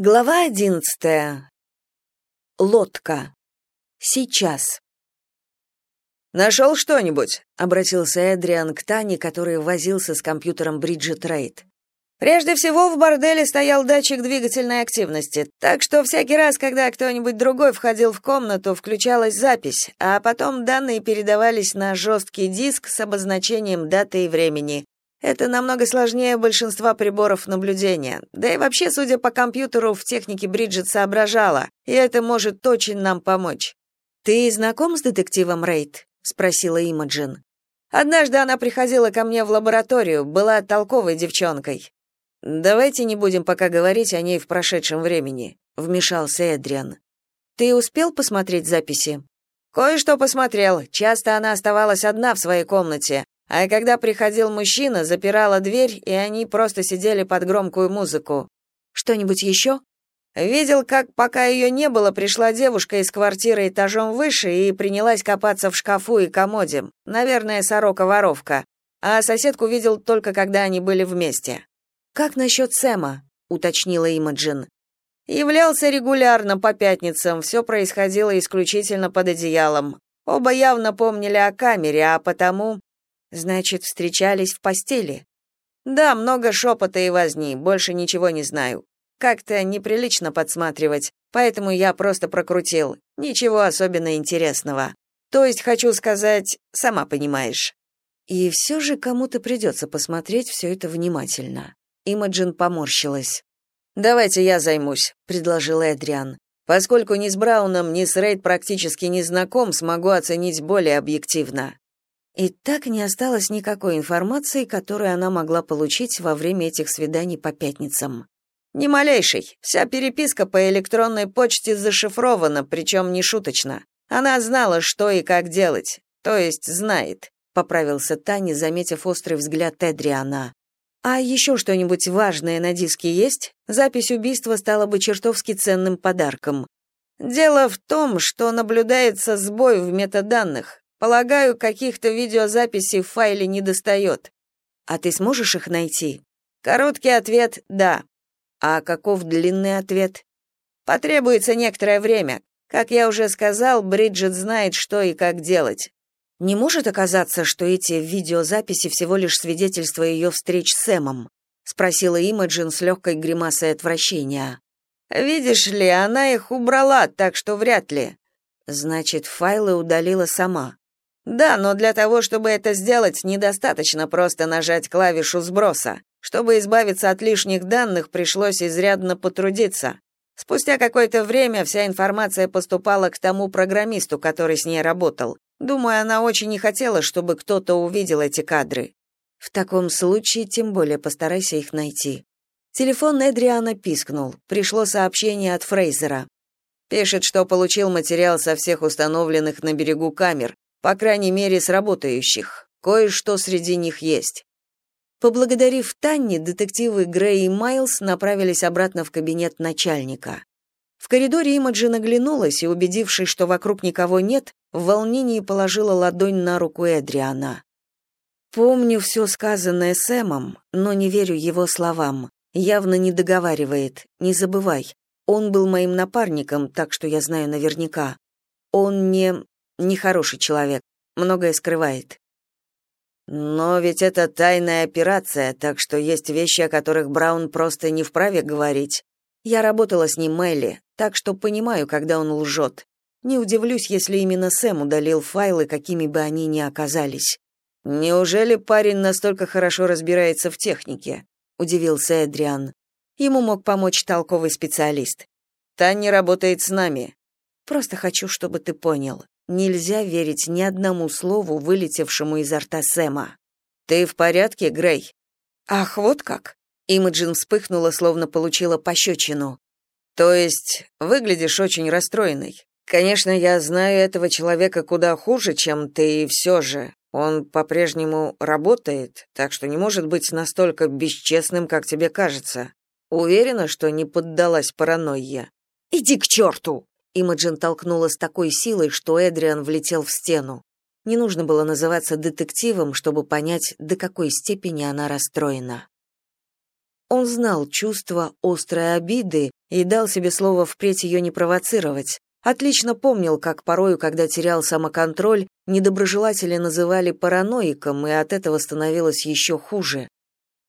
Глава одиннадцатая. Лодка. Сейчас. «Нашел что-нибудь?» — обратился Эдриан к Тане, который возился с компьютером Бриджит Рейд. «Прежде всего, в борделе стоял датчик двигательной активности, так что всякий раз, когда кто-нибудь другой входил в комнату, включалась запись, а потом данные передавались на жесткий диск с обозначением даты и времени. Это намного сложнее большинства приборов наблюдения. Да и вообще, судя по компьютеру, в технике Бриджит соображала, и это может очень нам помочь. Ты знаком с детективом Рейд? спросила Имаджин. Однажды она приходила ко мне в лабораторию, была толковой девчонкой. Давайте не будем пока говорить о ней в прошедшем времени, вмешался Эдриан. Ты успел посмотреть записи? Кое-что посмотрел. Часто она оставалась одна в своей комнате, а когда приходил мужчина, запирала дверь, и они просто сидели под громкую музыку. Что-нибудь еще?» Видел, как пока ее не было, пришла девушка из квартиры этажом выше и принялась копаться в шкафу и комоде. Наверное, сорока-воровка. А соседку видел только когда они были вместе. Как насчет Сэма? уточнила Имаджин. Являлся регулярно по пятницам, все происходило исключительно под одеялом. Оба явно помнили о камере, а потому Значит, встречались в постели. Да, много шепота и возни, больше ничего не знаю. Как-то неприлично подсматривать, поэтому я просто прокрутил. Ничего особенно интересного. То есть хочу сказать, сама понимаешь. И все же кому-то придется посмотреть все это внимательно. Имаджин поморщилась. Давайте я займусь, предложил Эдриан. Поскольку ни с Брауном, ни с Рейд практически не знаком, смогу оценить более объективно. И так не осталось никакой информации, которую она могла получить во время этих свиданий по пятницам. Ни малейшей. Вся переписка по электронной почте зашифрована, причем не шуточно. Она знала, что и как делать. То есть знает, поправился Таня, заметив острый взгляд Эдриана. А еще что-нибудь важное на диске есть? Запись убийства стала бы чертовски ценным подарком. Дело в том, что наблюдается сбой в метаданных. Полагаю, каких-то видеозаписей в файле не достает. А ты сможешь их найти? Короткий ответ да. А каков длинный ответ? Потребуется некоторое время. Как я уже сказал, Бриджит знает, что и как делать. Не может оказаться, что эти видеозаписи всего лишь свидетельство ее встреч с Сэмом, спросила Имаджин с легкой гримасой отвращения. Видишь ли, она их убрала, так что вряд ли. Значит, файлы удалила сама. Да, но для того, чтобы это сделать, недостаточно просто нажать клавишу сброса. Чтобы избавиться от лишних данных, пришлось изрядно потрудиться. Спустя какое-то время вся информация поступала к тому программисту, который с ней работал. Думаю, она очень не хотела, чтобы кто-то увидел эти кадры. В таком случае тем более постарайся их найти. Телефон Эдриана пискнул. Пришло сообщение от Фрейзера. Пишет, что получил материал со всех установленных на берегу камер, по крайней мере, с работающих. Кое-что среди них есть. Поблагодарив Танни, детективы Грей и Майлз направились обратно в кабинет начальника. В коридоре Имаджин оглянулась и, убедившись, что вокруг никого нет, в волнении положила ладонь на руку Эдриана. «Помню все сказанное Сэмом, но не верю его словам. Явно не договаривает. Не забывай. Он был моим напарником, так что я знаю наверняка. Он не нехороший человек, многое скрывает. Но ведь это тайная операция, так что есть вещи, о которых Браун просто не вправе говорить. Я работала с ним Мелли, так что понимаю, когда он лжет. Не удивлюсь, если именно Сэм удалил файлы, какими бы они ни оказались. Неужели парень настолько хорошо разбирается в технике? удивился Эдриан. Ему мог помочь толковый специалист. Таня работает с нами. Просто хочу, чтобы ты понял. Нельзя верить ни одному слову, вылетевшему изо рта Сэма. «Ты в порядке, Грей?» «Ах, вот как!» Имаджин вспыхнула, словно получила пощечину. «То есть выглядишь очень расстроенной. Конечно, я знаю этого человека куда хуже, чем ты, и все же. Он по-прежнему работает, так что не может быть настолько бесчестным, как тебе кажется. Уверена, что не поддалась паранойе?» «Иди к черту!» Имаджин толкнула с такой силой, что Эдриан влетел в стену. Не нужно было называться детективом, чтобы понять, до какой степени она расстроена. Он знал чувство острой обиды, и дал себе слово впредь ее не провоцировать. Отлично помнил, как порою, когда терял самоконтроль, недоброжелатели называли параноиком, и от этого становилось еще хуже.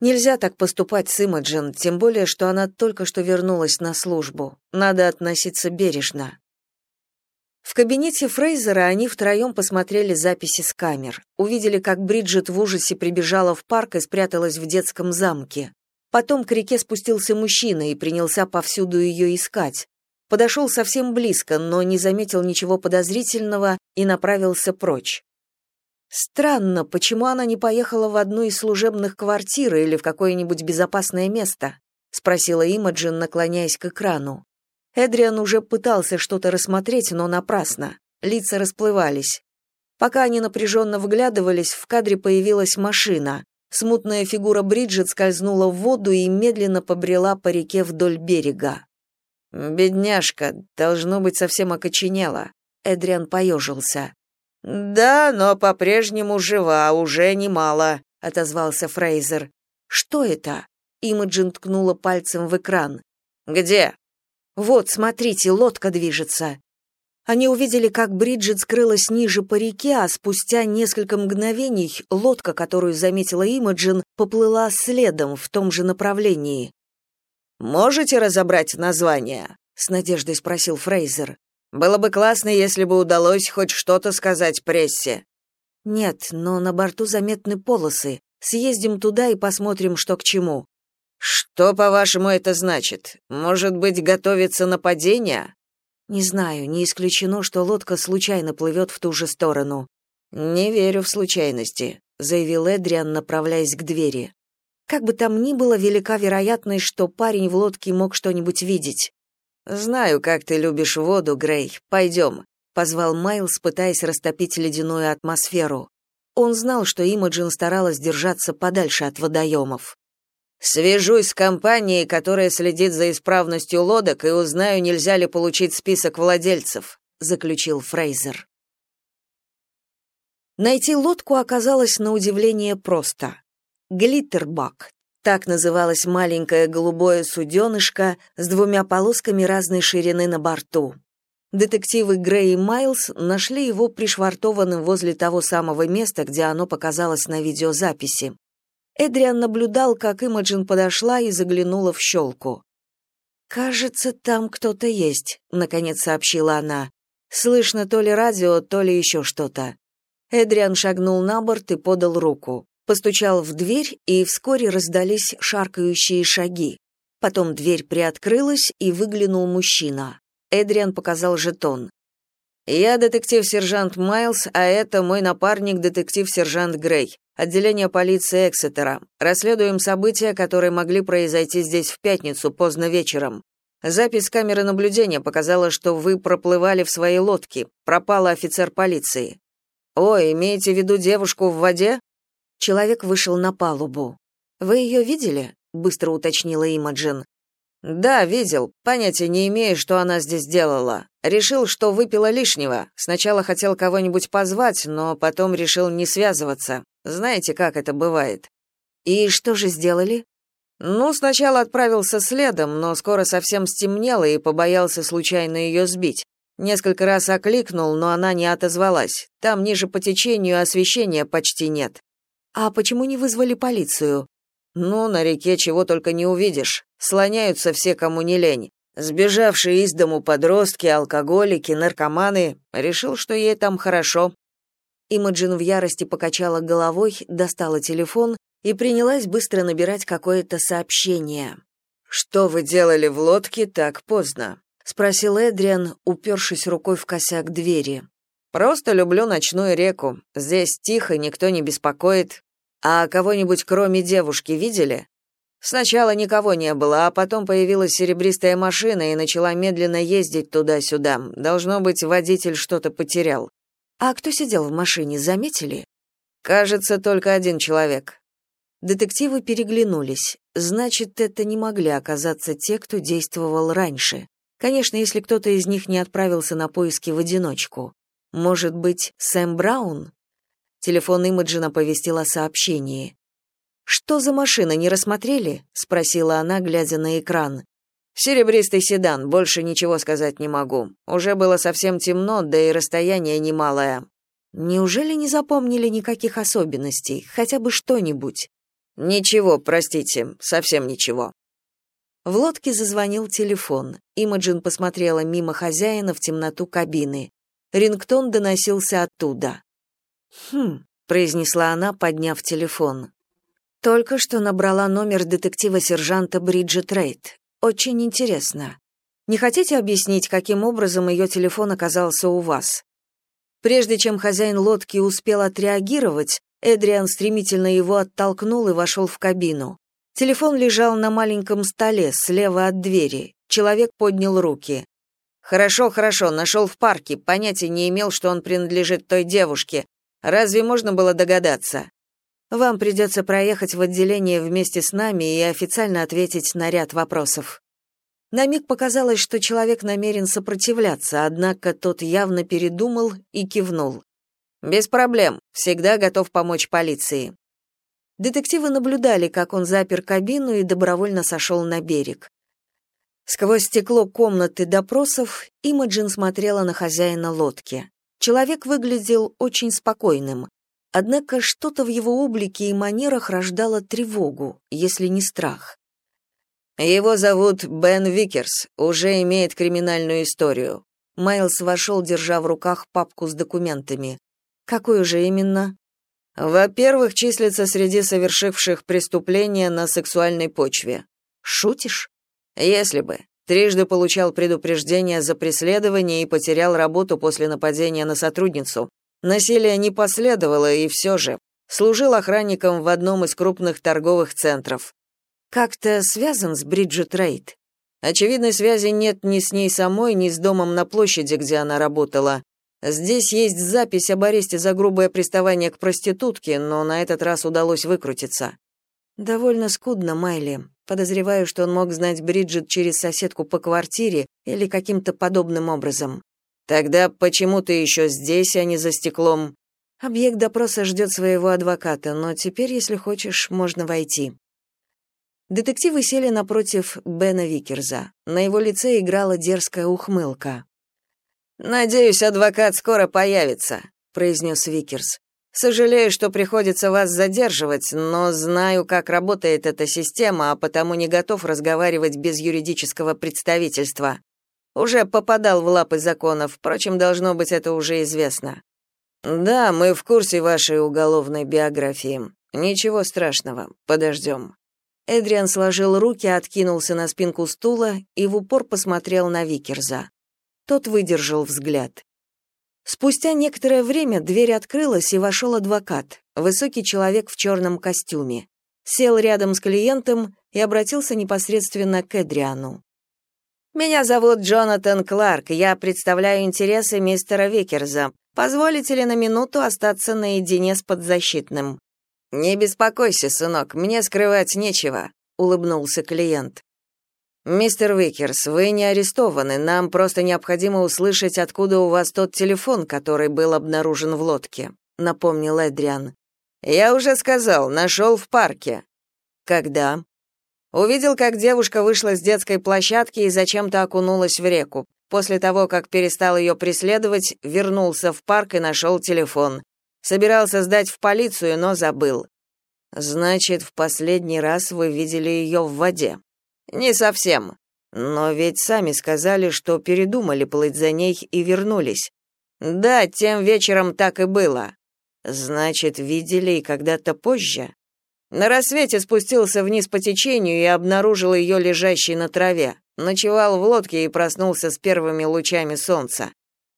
Нельзя так поступать с Имаджин, тем более, что она только что вернулась на службу. Надо относиться бережно. В кабинете Фрейзера они втроем посмотрели записи с камер. Увидели, как Бриджит в ужасе прибежала в парк и спряталась в детском замке. Потом к реке спустился мужчина и принялся повсюду ее искать. Подошел совсем близко, но не заметил ничего подозрительного и направился прочь. Странно, почему она не поехала в одну из служебных квартир или в какое-нибудь безопасное место, спросила Имаджин, наклоняясь к экрану. Эдриан уже пытался что-то рассмотреть, но напрасно. Лица расплывались. Пока они напряженно вглядывались, в кадре появилась машина. Смутная фигура Бриджит скользнула в воду и медленно побрела по реке вдоль берега. «Бедняжка, должно быть, совсем окоченела». Эдриан поежился. «Да, но по-прежнему жива, уже немало», — отозвался Фрейзер. «Что это?» — Имаджин ткнула пальцем в экран. «Где?» Вот, смотрите, лодка движется. Они увидели, как Бриджит скрылась ниже по реке, а спустя несколько мгновений лодка, которую заметила Имаджин, поплыла следом в том же направлении. «Можете разобрать название?» — с надеждой спросил Фрейзер. «Было бы классно, если бы удалось хоть что-то сказать прессе». «Нет, но на борту заметны полосы. Съездим туда и посмотрим, что к чему». Что, по-вашему, это значит? Может быть, готовится нападение? Не знаю, не исключено, что лодка случайно плывет в ту же сторону. Не верю в случайности, заявил Эдриан, направляясь к двери. Как бы там ни было, велика вероятность, что парень в лодке мог что-нибудь видеть. Знаю, как ты любишь воду, Грей. Пойдем», — позвал Майлз, пытаясь растопить ледяную атмосферу. Он знал, что Имаджин старалась держаться подальше от водоемов. Свяжусь с компанией, которая следит за исправностью лодок, и узнаю, нельзя ли получить список владельцев, заключил Фрейзер. Найти лодку оказалось на удивление просто. Глиттербак. Так называлось маленькое голубое суденышко с двумя полосками разной ширины на борту. Детективы Грей и Майлз нашли его пришвартованным возле того самого места, где оно показалось на видеозаписи. Эдриан наблюдал, как Имаджин подошла и заглянула в щелку. «Кажется, там кто-то есть», — наконец сообщила она. «Слышно то ли радио, то ли еще что-то». Эдриан шагнул на борт и подал руку. Постучал в дверь, и вскоре раздались шаркающие шаги. Потом дверь приоткрылась, и выглянул мужчина. Эдриан показал жетон. «Я детектив-сержант Майлз, а это мой напарник, детектив-сержант Грей отделение полиции Эксетера. Расследуем события, которые могли произойти здесь в пятницу поздно вечером. Запись камеры наблюдения показала, что вы проплывали в своей лодке. Пропал офицер полиции. О, имеете в виду девушку в воде? Человек вышел на палубу. Вы ее видели? быстро уточнила Имаджин. Да, видел. Понятия не имею, что она здесь делала. Решил, что выпила лишнего. Сначала хотел кого-нибудь позвать, но потом решил не связываться. Знаете, как это бывает. И что же сделали? Ну, сначала отправился следом, но скоро совсем стемнело и побоялся случайно ее сбить. Несколько раз окликнул, но она не отозвалась. Там ниже по течению освещения почти нет. А почему не вызвали полицию? Ну, на реке чего только не увидишь. Слоняются все, кому не лень. Сбежавшие из дому подростки, алкоголики, наркоманы. Решил, что ей там хорошо. Имаджин в ярости покачала головой, достала телефон и принялась быстро набирать какое-то сообщение. «Что вы делали в лодке так поздно?» — спросил Эдриан, упершись рукой в косяк двери. «Просто люблю ночную реку. Здесь тихо, никто не беспокоит. А кого-нибудь кроме девушки видели?» Сначала никого не было, а потом появилась серебристая машина и начала медленно ездить туда-сюда. Должно быть, водитель что-то потерял. А кто сидел в машине, заметили? Кажется, только один человек. Детективы переглянулись. Значит, это не могли оказаться те, кто действовал раньше. Конечно, если кто-то из них не отправился на поиски в одиночку. Может быть, Сэм Браун? Телефон Имаджина повестил о сообщении. «Что за машина, не рассмотрели?» — спросила она, глядя на экран. Серебристый седан, больше ничего сказать не могу. Уже было совсем темно, да и расстояние немалое. Неужели не запомнили никаких особенностей, хотя бы что-нибудь? Ничего, простите, совсем ничего. В лодке зазвонил телефон. Имаджин посмотрела мимо хозяина в темноту кабины. Рингтон доносился оттуда. «Хм», — произнесла она, подняв телефон. «Только что набрала номер детектива-сержанта Бриджит Рейд. Очень интересно. Не хотите объяснить, каким образом ее телефон оказался у вас?» Прежде чем хозяин лодки успел отреагировать, Эдриан стремительно его оттолкнул и вошел в кабину. Телефон лежал на маленьком столе слева от двери. Человек поднял руки. Хорошо, хорошо, нашел в парке, понятия не имел, что он принадлежит той девушке. Разве можно было догадаться? Вам придется проехать в отделение вместе с нами и официально ответить на ряд вопросов. На миг показалось, что человек намерен сопротивляться, однако тот явно передумал и кивнул. Без проблем, всегда готов помочь полиции. Детективы наблюдали, как он запер кабину и добровольно сошел на берег. Сквозь стекло комнаты допросов Имаджин смотрела на хозяина лодки. Человек выглядел очень спокойным. Однако что-то в его облике и манерах рождало тревогу, если не страх. Его зовут Бен Викерс, уже имеет криминальную историю. Майлз вошел, держа в руках папку с документами. Какую же именно? Во-первых, числится среди совершивших преступления на сексуальной почве. Шутишь? Если бы. Трижды получал предупреждение за преследование и потерял работу после нападения на сотрудницу. Насилия не последовало, и все же. Служил охранником в одном из крупных торговых центров как-то связан с Бриджит Рейд. Очевидной связи нет ни с ней самой, ни с домом на площади, где она работала. Здесь есть запись об аресте за грубое приставание к проститутке, но на этот раз удалось выкрутиться. Довольно скудно, Майли. Подозреваю, что он мог знать Бриджит через соседку по квартире или каким-то подобным образом. Тогда почему ты еще здесь, а не за стеклом? Объект допроса ждет своего адвоката, но теперь, если хочешь, можно войти. Детективы сели напротив Бена Викерса. На его лице играла дерзкая ухмылка. «Надеюсь, адвокат скоро появится», — произнес Викерс. «Сожалею, что приходится вас задерживать, но знаю, как работает эта система, а потому не готов разговаривать без юридического представительства. Уже попадал в лапы законов, впрочем, должно быть, это уже известно». «Да, мы в курсе вашей уголовной биографии. Ничего страшного, подождем». Эдриан сложил руки, откинулся на спинку стула и в упор посмотрел на Викерза. Тот выдержал взгляд. Спустя некоторое время дверь открылась, и вошел адвокат, высокий человек в черном костюме. Сел рядом с клиентом и обратился непосредственно к Эдриану. «Меня зовут Джонатан Кларк, я представляю интересы мистера Викерза. Позволите ли на минуту остаться наедине с подзащитным?» Не беспокойся, сынок, мне скрывать нечего, улыбнулся клиент. Мистер Викерс, вы не арестованы, нам просто необходимо услышать, откуда у вас тот телефон, который был обнаружен в лодке, напомнил Эдриан. Я уже сказал, нашел в парке. Когда? Увидел, как девушка вышла с детской площадки и зачем-то окунулась в реку. После того, как перестал ее преследовать, вернулся в парк и нашел телефон. Собирался сдать в полицию, но забыл. Значит, в последний раз вы видели ее в воде. Не совсем. Но ведь сами сказали, что передумали плыть за ней и вернулись. Да, тем вечером так и было. Значит, видели и когда-то позже. На рассвете спустился вниз по течению и обнаружил ее лежащей на траве. Ночевал в лодке и проснулся с первыми лучами солнца.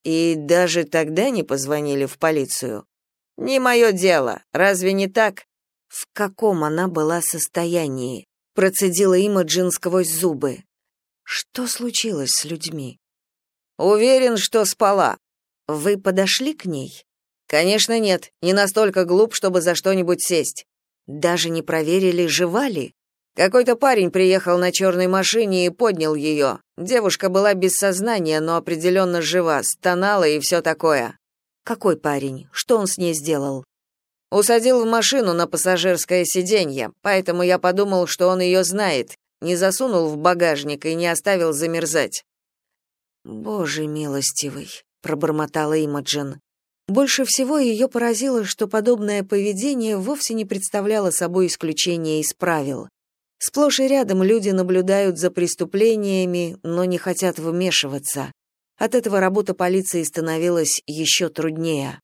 И даже тогда не позвонили в полицию. Не мое дело. Разве не так? В каком она была состоянии? Процедила Имаджин сквозь зубы. Что случилось с людьми? Уверен, что спала. Вы подошли к ней? Конечно, нет. Не настолько глуп, чтобы за что-нибудь сесть. Даже не проверили, жива ли? Какой-то парень приехал на черной машине и поднял ее. Девушка была без сознания, но определенно жива, стонала и все такое. Какой парень? Что он с ней сделал? Усадил в машину на пассажирское сиденье, поэтому я подумал, что он ее знает. Не засунул в багажник и не оставил замерзать. Боже милостивый, пробормотала Имаджин. Больше всего ее поразило, что подобное поведение вовсе не представляло собой исключение из правил. Сплошь и рядом люди наблюдают за преступлениями, но не хотят вмешиваться. От этого работа полиции становилась еще труднее.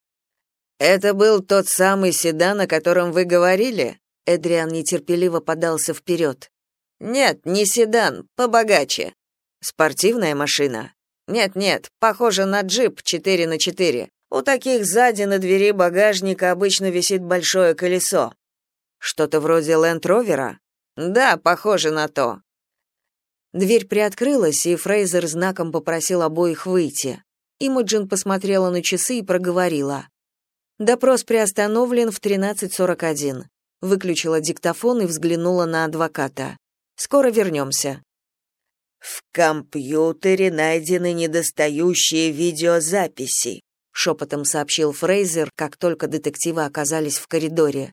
«Это был тот самый седан, о котором вы говорили?» Эдриан нетерпеливо подался вперед. «Нет, не седан, побогаче. Спортивная машина?» «Нет-нет, похоже на джип 4 на 4. У таких сзади на двери багажника обычно висит большое колесо». «Что-то вроде Ленд-Ровера?» «Да, похоже на то». Дверь приоткрылась, и Фрейзер знаком попросил обоих выйти. Имоджин посмотрела на часы и проговорила. Допрос приостановлен в 13.41. Выключила диктофон и взглянула на адвоката. Скоро вернемся». В компьютере найдены недостающие видеозаписи, шепотом сообщил Фрейзер, как только детективы оказались в коридоре.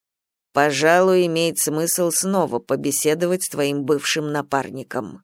Пожалуй, имеет смысл снова побеседовать с твоим бывшим напарником.